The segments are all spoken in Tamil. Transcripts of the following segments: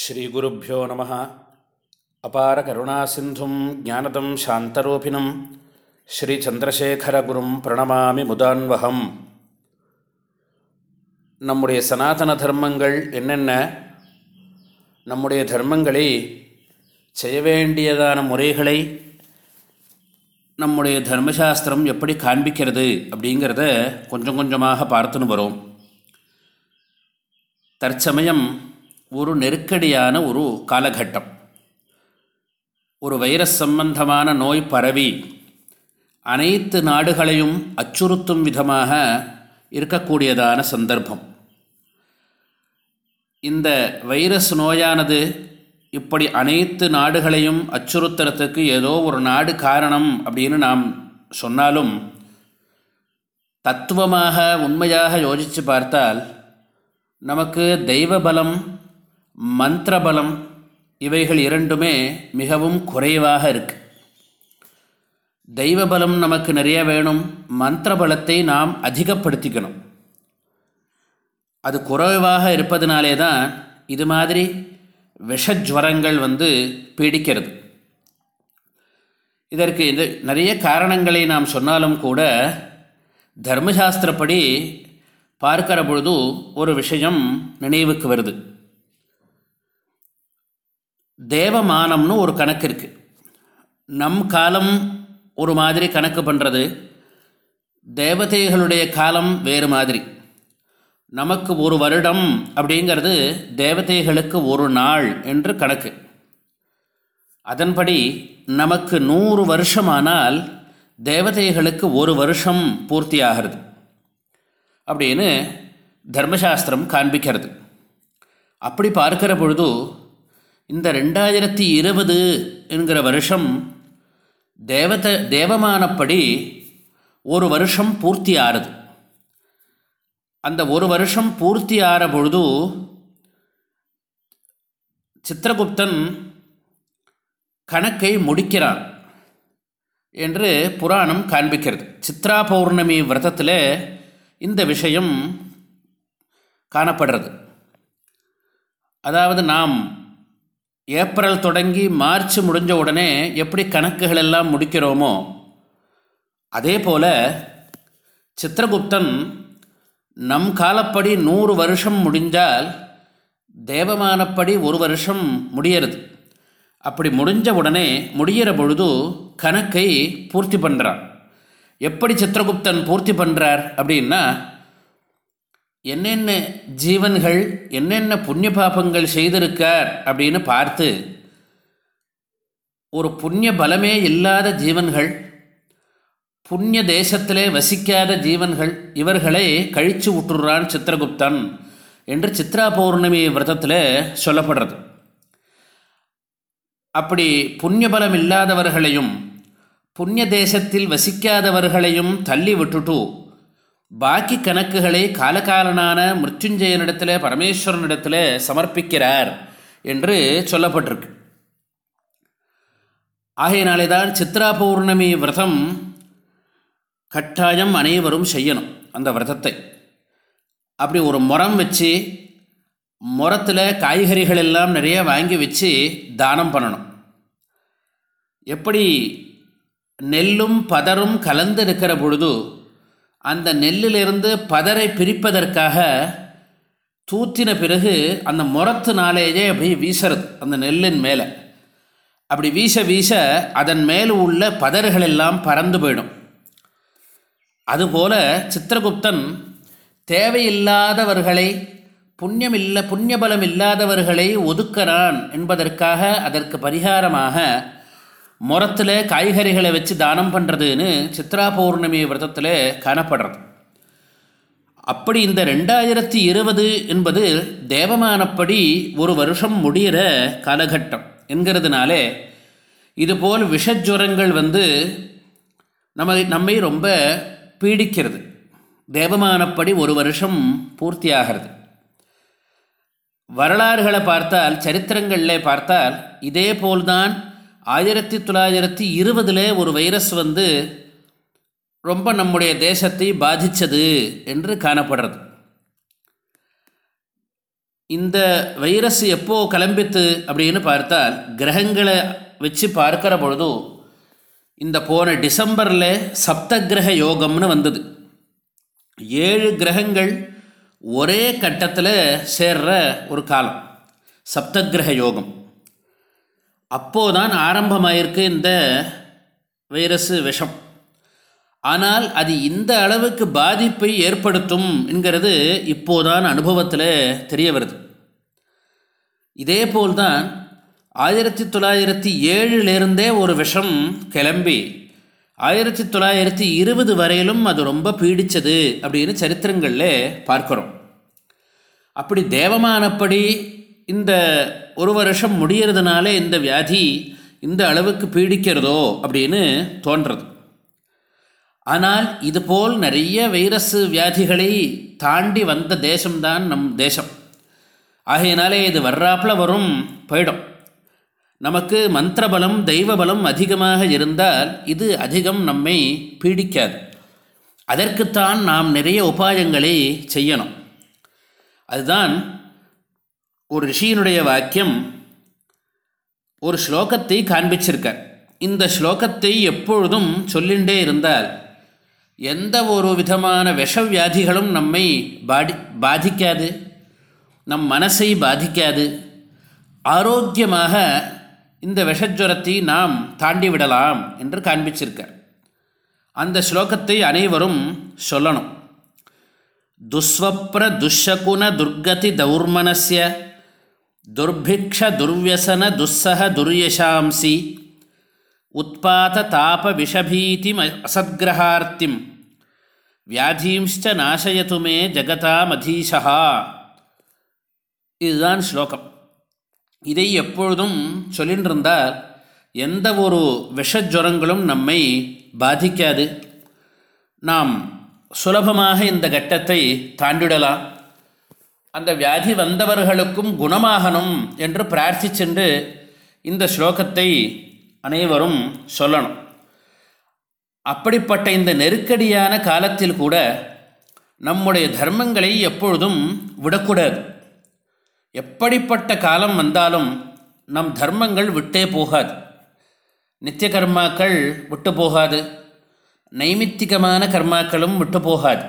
ஸ்ரீகுருப்போ நம. அபார கருணா சிந்தும் ஜானதம் சாந்தரூபிணம். ஸ்ரீச்சந்திரசேகரகுரும் பிரணமாமி முதான்வகம். நம்முடைய சனாதன தர்மங்கள் என்னென்ன? நம்முடைய தர்மங்களை செய்ய வேண்டியதான முறைகளை நம்முடைய தர்மசாஸ்திரம் எப்படி காண்பிக்கிறது அப்படிங்கிறத கொஞ்சம் கொஞ்சமாக பார்த்துன்னு வரும். தற்சமயம் ஒரு நெருக்கடியான ஒரு காலகட்டம். ஒரு வைரஸ் சம்பந்தமான நோய் பரவி அனைத்து நாடுகளையும் அச்சுறுத்தும் விதமாக இருக்கக்கூடியதான சந்தர்ப்பம். இந்த வைரஸ் நோயானது இப்படி அனைத்து நாடுகளையும் அச்சுறுத்துறதுக்கு ஏதோ ஒரு நாடு காரணம் அப்படின்னு நாம் சொன்னாலும் தத்துவமாக உண்மையாக யோசித்து பார்த்தால் நமக்கு தெய்வ பலம் மந்திரபலம் இவைகள் இரண்டுமே மிகவும் குறைவாக இருக்கு. தெய்வ பலம் நமக்கு நிறைய வேணும் மந்திர பலத்தை நாம் அதிகப்படுத்திக்கணும். அது குறைவாக இருப்பதனாலே தான் இது மாதிரி விஷஜ்வரங்கள் வந்து பீடிக்கிறது. இதற்கு இது நிறைய காரணங்களை நாம் சொன்னாலும் கூட தர்மசாஸ்திரப்படி பார்க்கிற பொழுது ஒரு விஷயம் நினைவுக்கு வருது. தேவமானம்னு ஒரு கணக்கு இருக்குது நம் காலம் ஒரு மாதிரி கணக்கு பண்ணுறது தேவதைகளுடைய காலம் வேறு மாதிரி. நமக்கு ஒரு வருடம் அப்படிங்கிறது தேவதைகளுக்கு ஒரு நாள் என்று கணக்கு. அதன்படி நமக்கு நூறு வருஷமானால் தேவதைகளுக்கு ஒரு வருஷம் பூர்த்தி ஆகிறது அப்படின்னு தர்மசாஸ்திரம் காண்பிக்கிறது. அப்படி பார்க்கிற பொழுது இந்த ரெண்டாயிரத்தி இருபது என்கிற வருஷம் தேவத தேவமானப்படி ஒரு வருஷம் பூர்த்தி ஆறுது. அந்த ஒரு வருஷம் பூர்த்தி ஆற பொழுது சித்திரகுப்தன் கணக்கை முடிக்கிறான் என்று புராணம் காண்பிக்கிறது. சித்ரா பௌர்ணமி விரதத்தில் இந்த விஷயம் காணப்படுறது. அதாவது நாம் ஏப்ரல் தொடங்கி மார்ச் முடிஞ்ச உடனே எப்படி கணக்குகள் எல்லாம் முடிக்கிறோமோ அதே போல் சித்திரகுப்தன் நம் காலப்படி நூறு வருஷம் முடிஞ்சால் தேவமானப்படி ஒரு வருஷம் முடியறது. அப்படி முடிஞ்ச உடனே முடிகிற பொழுது கணக்கை பூர்த்தி பண்ணுறான் எப்படி சித்திரகுப்தன் பூர்த்தி பண்ணுறார் அப்படின்னா என்னென்ன ஜீவன்கள் என்னென்ன புண்ணிய பாபங்கள் செய்திருக்கார் அப்படின்னு பார்த்து ஒரு புண்ணிய பலமே இல்லாத ஜீவன்கள் புண்ணிய தேசத்திலே வசிக்காத ஜீவன்கள் இவர்களை கழித்து விட்டுறான் சித்திரகுப்தன் என்று சித்ரா பௌர்ணமி விரதத்தில் சொல்லப்படுறது. அப்படி புண்ணிய பலம் இல்லாதவர்களையும் புண்ணிய தேசத்தில் வசிக்காதவர்களையும் தள்ளி விட்டுட்டு பாக்கி கணக்குகளை காலகாலனான மிருத்யுஞ்சயனிடத்தில் பரமேஸ்வரனிடத்தில் சமர்ப்பிக்கிறார் என்று சொல்லப்பட்டிருக்கு. ஆகையினாலே தான் சித்ரா பௌர்ணமி விரதம் கட்டாயம் அனைவரும் செய்யணும் அந்த விரதத்தை. அப்படி ஒரு முறம் வச்சு முரத்தில் காய்கறிகள் எல்லாம் நிறைய வாங்கி வச்சு தானம் பண்ணணும். எப்படி நெல்லும் பதரும் கலந்து இருக்கிற பொழுது அந்த நெல்லிலிருந்து பதரை பிரிப்பதற்காக தூத்தின பிறகு அந்த முரத்துனாலேயே அப்படியே வீசுறது அந்த நெல்லின் மேலே. அப்படி வீச வீச அதன் மேலே உள்ள பதறுகள் எல்லாம் பறந்து போயிடும். அதுபோல சித்திரகுப்தன் தேவையில்லாதவர்களை புண்ணியம் இல்லை புண்ணியபலம் இல்லாதவர்களை ஒதுக்கிறான் என்பதற்காக அதற்கு பரிகாரமாக முரத்தில் காய்கறிகளை வச்சு தானம் பண்ணுறதுன்னு சித்ரா பௌர்ணமி விரதத்தில் காணப்படுறது. அப்படி இந்த ரெண்டாயிரத்தி இருபது என்பது தேவமானப்படி ஒரு வருஷம் முடிகிற காலகட்டம் என்கிறதுனாலே இதுபோல் விஷஜுரங்கள் வந்து நம்ம நம்மை ரொம்ப பீடிக்கிறது. தேவமானப்படி ஒரு வருஷம் பூர்த்தியாகிறது. வரலாறுகளை பார்த்தால் சரித்திரங்களில் பார்த்தால் இதே போல்தான் ஆயிரத்தி தொள்ளாயிரத்தி இருபதில் ஒரு வைரஸ் வந்து ரொம்ப நம்முடைய தேசத்தை பாதித்தது என்று காணப்படுறது. இந்த வைரஸ் எப்போது கிளம்பித்து அப்படின்னு பார்த்தால் கிரகங்களை வச்சு பார்க்கிற பொழுது இந்த போன டிசம்பரில் சப்தகிரக யோகம்னு வந்தது. ஏழு கிரகங்கள் ஒரே கட்டத்தில் சேர்ற ஒரு காலம் சப்தகிரக யோகம். அப்போதான் ஆரம்பமாயிருக்கு இந்த வைரஸ் விஷம். ஆனால் அது இந்த அளவுக்கு பாதிப்பை ஏற்படுத்தும் என்கிறது இப்போதான் அனுபவத்தில் தெரிய வருது. இதே போல்தான் ஆயிரத்தி தொள்ளாயிரத்தி ஏழிலிருந்தே ஒரு விஷம் கிளம்பி ஆயிரத்தி தொள்ளாயிரத்தி இருபது வரையிலும் அது ரொம்ப பீடித்தது அப்படின்னு சரித்திரங்களில் பார்க்குறோம். அப்படி தேவமானப்படி இந்த ஒரு வருஷம் முடியறதுனால இந்த வியாதி இந்த அளவுக்கு பீடிக்கிறதோ அப்படின்னு தோன்றது. ஆனால் இதுபோல் நிறைய வைரஸ் வியாதிகளை தாண்டி வந்த தேசம்தான் நம் தேசம். ஆகையினாலே இது வர்றாப்பில் வரும் போயிடும். நமக்கு மந்திரபலம் தெய்வபலம் அதிகமாக இருந்தால் இது அதிகம் நம்மை பீடிக்காது. அதற்குத்தான் நாம் நிறைய உபாயங்களை செய்யணும். அதுதான் ஒரு ரிஷியினுடைய வாக்கியம் ஒரு ஸ்லோகத்தை காண்பிச்சிருக்கார். இந்த ஸ்லோகத்தை எப்பொழுதும் சொல்லிண்டே இருந்தால் எந்த ஒரு விதமான விஷவியாதிகளும் நம்மை பாடி பாதிக்காது நம் மனசை பாதிக்காது. ஆரோக்கியமாக இந்த விஷஜரத்தை நாம் தாண்டி விடலாம் என்று காண்பிச்சிருக்கார். அந்த ஸ்லோகத்தை அனைவரும் சொல்லணும். துஸ்வப்ர துஷகுண துர்கதி தௌர்மனஸ்ய துர்பிக்ஷ துர்வியசன துஸ்ஸக துர்யசாம்சி உத்பாத தாப விஷபீதி அசத்கிரகார்த்திம் வியாதீம்ச்ச நாசயத்துமே ஜகதாமதீஷா இதுதான் ஸ்லோகம். இதை எப்பொழுதும் சொல்லின்றிருந்தால் எந்த ஒரு விஷஜுரங்களும் நம்மை பாதிக்காது. நாம் சுலபமாக இந்த கட்டத்தை தாண்டிடலாம். அந்த வியாதி வந்தவர்களுக்கும் குணமாகணும் என்று பிரார்த்திச்சென்று இந்த ஸ்லோகத்தை அனைவரும் சொல்லணும். அப்படிப்பட்ட இந்த நெருக்கடியான காலத்தில் கூட நம்முடைய தர்மங்களை எப்பொழுதும் விடக்கூடாது. எப்படிப்பட்ட காலம் வந்தாலும் நம் தர்மங்கள் விட்டே போகாது. நித்திய கர்மாக்கள் விட்டு போகாது. நைமித்திகமான கர்மாக்களும் விட்டு போகாது.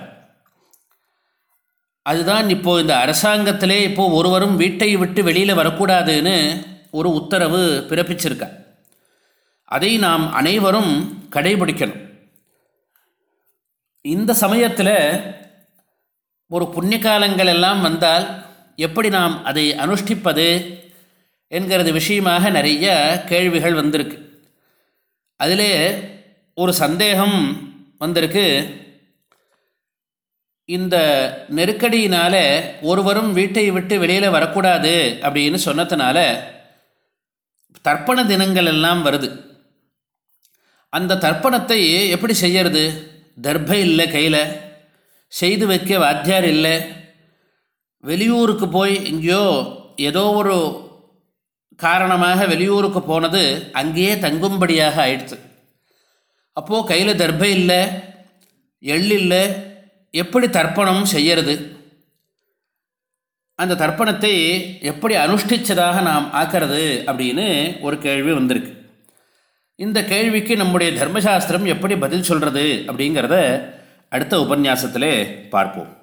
அதுதான் இப்போது இந்த அரசாங்கத்திலே இப்போது ஒருவரும் வீட்டை விட்டு வெளியில் வரக்கூடாதுன்னு ஒரு உத்தரவு பிறப்பிச்சிருக்கா. அதை நாம் அனைவரும் கடைபிடிக்கணும். இந்த சமயத்தில் ஒரு புண்ணிய காலங்கள் எல்லாம் வந்தால் எப்படி நாம் அதை அனுஷ்டிப்பது என்கிறது விஷயமாக நிறைய கேள்விகள் வந்திருக்கு. அதிலே ஒரு சந்தேகம் வந்திருக்கு. இந்த நெருக்கடியினால் ஒருவரும் வீட்டை விட்டு வெளியில் வரக்கூடாது அப்படின்னு சொன்னதுனால தர்ப்பண தினங்கள் எல்லாம் வருது. அந்த தர்ப்பணத்தை எப்படி செய்யறது? தர்பை இல்லை கையில். செய்து வைக்க வாத்தியார் இல்லை. வெளியூருக்கு போய் எங்கேயோ ஏதோ ஒரு காரணமாக வெளியூருக்கு போனது அங்கேயே தங்கும்படியாக ஆயிடுச்சு. அப்போது கையில் தர்பை இல்லை எள் இல்லை எப்படி தர்ப்பணம் செய்யறது? அந்த தர்ப்பணத்தை எப்படி அனுஷ்டிச்சதாக நாம் ஆக்கிறது அப்படின்னு ஒரு கேள்வி வந்திருக்கு. இந்த கேள்விக்கு நம்முடைய தர்மசாஸ்திரம் எப்படி பதில் சொல்கிறது அப்படிங்கிறத அடுத்த உபன்யாசத்திலே பார்ப்போம்.